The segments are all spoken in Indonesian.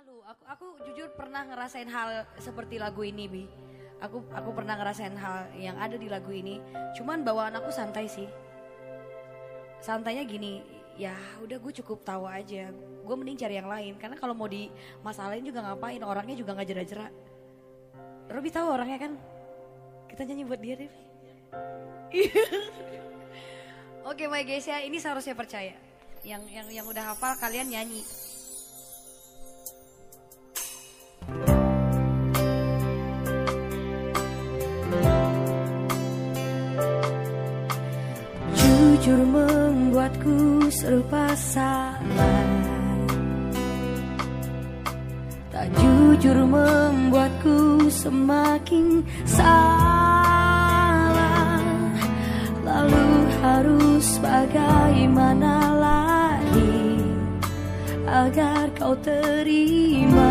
Selalu. Aku aku jujur pernah ngerasain hal seperti lagu ini, Bi. Aku aku pernah ngerasain hal yang ada di lagu ini. Cuman bawaan aku santai sih. Santainya gini, ya udah gue cukup tahu aja. Gue mending cari yang lain karena kalau mau di masalahin juga ngapain, orangnya juga nggak jera-jera. Robi tahu orangnya kan? Kita nyanyi buat dia deh. Oke, my guys ya, ini seharusnya percaya. Yang yang yang udah hafal kalian nyanyi. Jujur membuatku serupa salah. Tak jujur membuatku semakin salah. Lalu harus bagaimana lagi Agar kau terima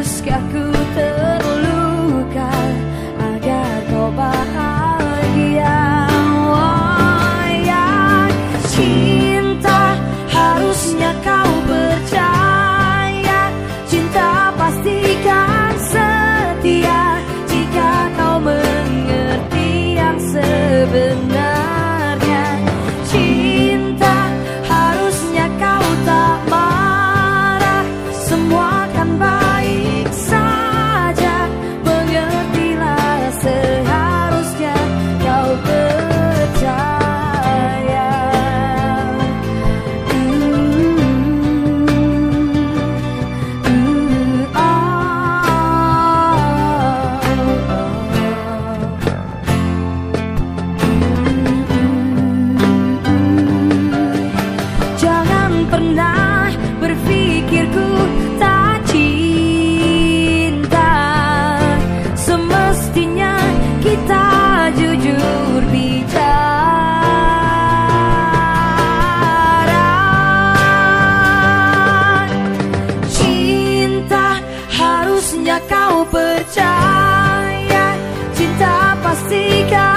busca a percaya Cinta pastikan